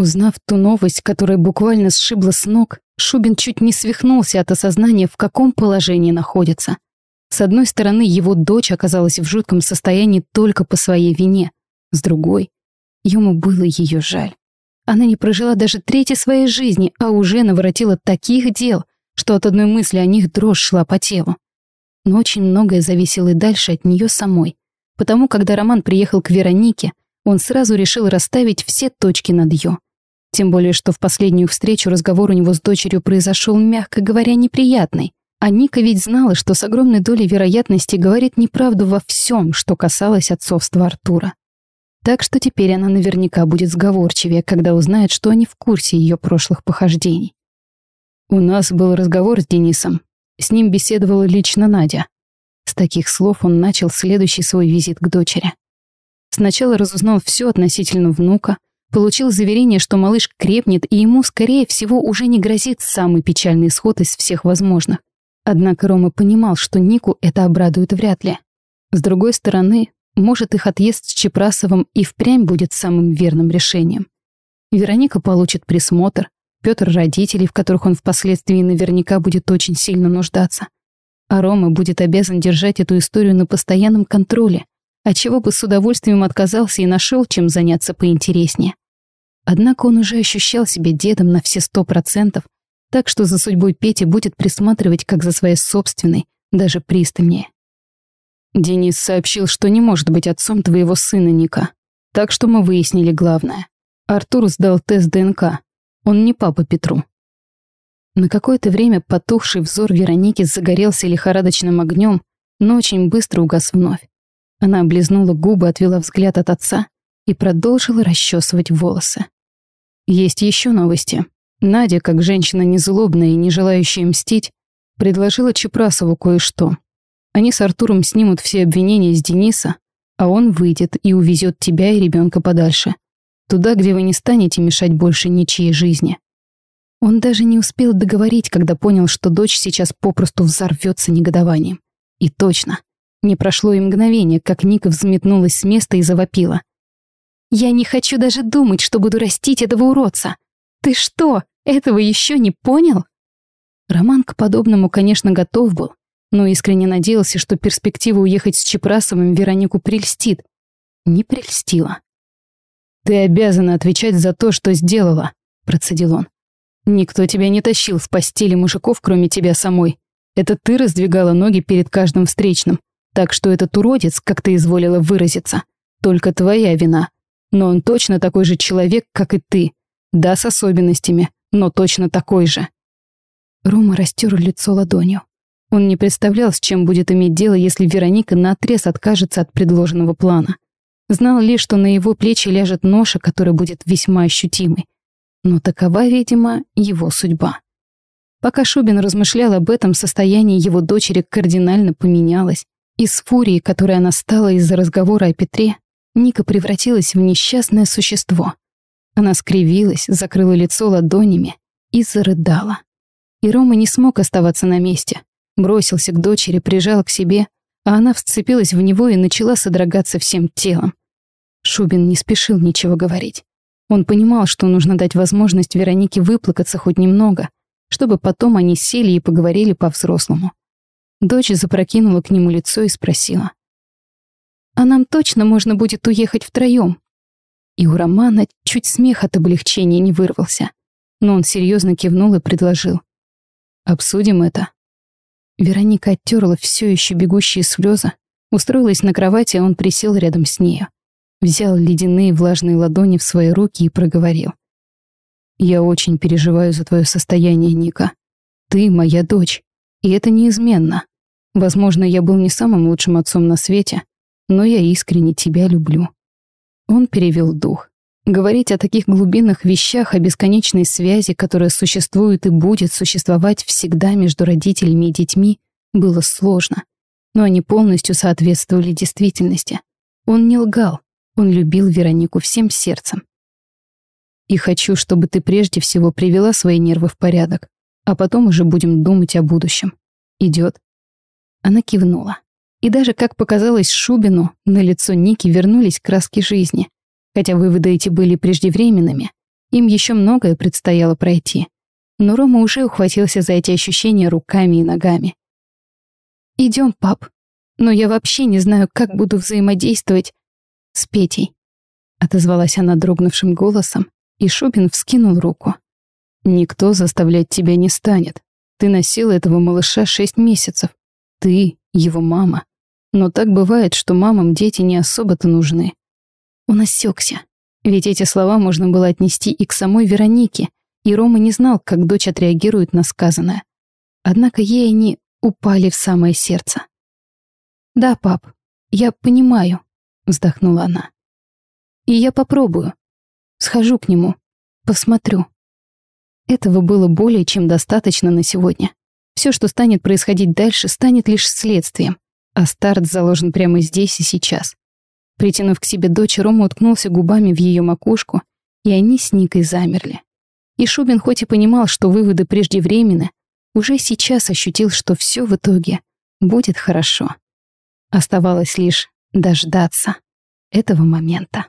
Узнав ту новость, которая буквально сшибла с ног, Шубин чуть не свихнулся от осознания, в каком положении находится. С одной стороны, его дочь оказалась в жутком состоянии только по своей вине. С другой, ему было ее жаль. Она не прожила даже трети своей жизни, а уже наворотила таких дел, что от одной мысли о них дрожь шла по телу. Но очень многое зависело и дальше от нее самой. Потому, когда Роман приехал к Веронике, он сразу решил расставить все точки над «ё». Тем более, что в последнюю встречу разговор у него с дочерью произошел, мягко говоря, неприятный. А Ника ведь знала, что с огромной долей вероятности говорит неправду во всем, что касалось отцовства Артура. Так что теперь она наверняка будет сговорчивее, когда узнает, что они в курсе ее прошлых похождений. У нас был разговор с Денисом. С ним беседовала лично Надя. С таких слов он начал следующий свой визит к дочери. Сначала разузнал все относительно внука, получил заверение, что малыш крепнет и ему, скорее всего, уже не грозит самый печальный исход из всех возможных. Однако Рома понимал, что Нику это обрадует вряд ли. С другой стороны, может, их отъезд с Чепрасовым и впрямь будет самым верным решением. Вероника получит присмотр, Петр родителей, в которых он впоследствии наверняка будет очень сильно нуждаться. А Рома будет обязан держать эту историю на постоянном контроле, отчего бы с удовольствием отказался и нашел, чем заняться поинтереснее. Однако он уже ощущал себя дедом на все сто процентов, так что за судьбой Пети будет присматривать как за своей собственной, даже пристальнее. Денис сообщил, что не может быть отцом твоего сына Ника. Так что мы выяснили главное. Артур сдал тест ДНК. Он не папа Петру. На какое-то время потухший взор Вероники загорелся лихорадочным огнем, но очень быстро угас вновь. Она облизнула губы, отвела взгляд от отца и продолжила расчесывать волосы. Есть еще новости. Надя, как женщина незлобная и не желающая мстить, предложила Чепрасову кое-что. Они с Артуром снимут все обвинения с Дениса, а он выйдет и увезет тебя и ребенка подальше. Туда, где вы не станете мешать больше ничьей жизни. Он даже не успел договорить, когда понял, что дочь сейчас попросту взорвется негодованием. И точно. Не прошло и мгновение, как Ника взметнулась с места и завопила. «Я не хочу даже думать, что буду растить этого уродца. Ты что, этого еще не понял?» Роман к подобному, конечно, готов был, но искренне надеялся, что перспектива уехать с Чепрасовым Веронику прельстит. Не прельстила. «Ты обязана отвечать за то, что сделала», — процедил он. «Никто тебя не тащил в постели мужиков, кроме тебя самой. Это ты раздвигала ноги перед каждым встречным. Так что этот уродец, как ты изволила выразиться, только твоя вина. Но он точно такой же человек, как и ты. Да, с особенностями, но точно такой же». Рома растер лицо ладонью. Он не представлял, с чем будет иметь дело, если Вероника наотрез откажется от предложенного плана. Знал лишь, что на его плечи ляжет ноша, которая будет весьма ощутимой. Но такова, видимо, его судьба. Пока Шубин размышлял об этом, состояние его дочери кардинально поменялось. Из фурии, которой она стала из-за разговора о Петре, Ника превратилась в несчастное существо. Она скривилась, закрыла лицо ладонями и зарыдала. И Рома не смог оставаться на месте. Бросился к дочери, прижал к себе, а она вцепилась в него и начала содрогаться всем телом. Шубин не спешил ничего говорить. Он понимал, что нужно дать возможность Веронике выплакаться хоть немного, чтобы потом они сели и поговорили по-взрослому. Дочь запрокинула к нему лицо и спросила. «А нам точно можно будет уехать втроем?» И у Романа чуть смех от облегчения не вырвался. Но он серьезно кивнул и предложил. «Обсудим это». Вероника оттерла все еще бегущие слезы, устроилась на кровати, а он присел рядом с нею. Взял ледяные влажные ладони в свои руки и проговорил. «Я очень переживаю за твое состояние, Ника. Ты моя дочь, и это неизменно. Возможно, я был не самым лучшим отцом на свете, но я искренне тебя люблю». Он перевел дух. Говорить о таких глубинных вещах, о бесконечной связи, которая существует и будет существовать всегда между родителями и детьми, было сложно. Но они полностью соответствовали действительности. Он не лгал, он любил Веронику всем сердцем. «И хочу, чтобы ты прежде всего привела свои нервы в порядок, а потом уже будем думать о будущем. Идет?» Она кивнула. И даже, как показалось Шубину, на лицо Ники вернулись краски жизни — Хотя выводы эти были преждевременными, Им еще многое предстояло пройти. Но Рома уже ухватился за эти ощущения руками и ногами. «Идем, пап. Но я вообще не знаю, как буду взаимодействовать с Петей», отозвалась она дрогнувшим голосом, и Шубин вскинул руку. «Никто заставлять тебя не станет. Ты носила этого малыша шесть месяцев. Ты его мама. Но так бывает, что мамам дети не особо-то нужны». Он осекся, ведь эти слова можно было отнести и к самой Веронике, и Рома не знал, как дочь отреагирует на сказанное. Однако ей они упали в самое сердце. «Да, пап, я понимаю», — вздохнула она. «И я попробую. Схожу к нему, посмотрю». Этого было более чем достаточно на сегодня. Все, что станет происходить дальше, станет лишь следствием, а старт заложен прямо здесь и сейчас. Притянув к себе дочь, Рома уткнулся губами в ее макушку, и они с Никой замерли. И Шубин хоть и понимал, что выводы преждевременны, уже сейчас ощутил, что все в итоге будет хорошо. Оставалось лишь дождаться этого момента.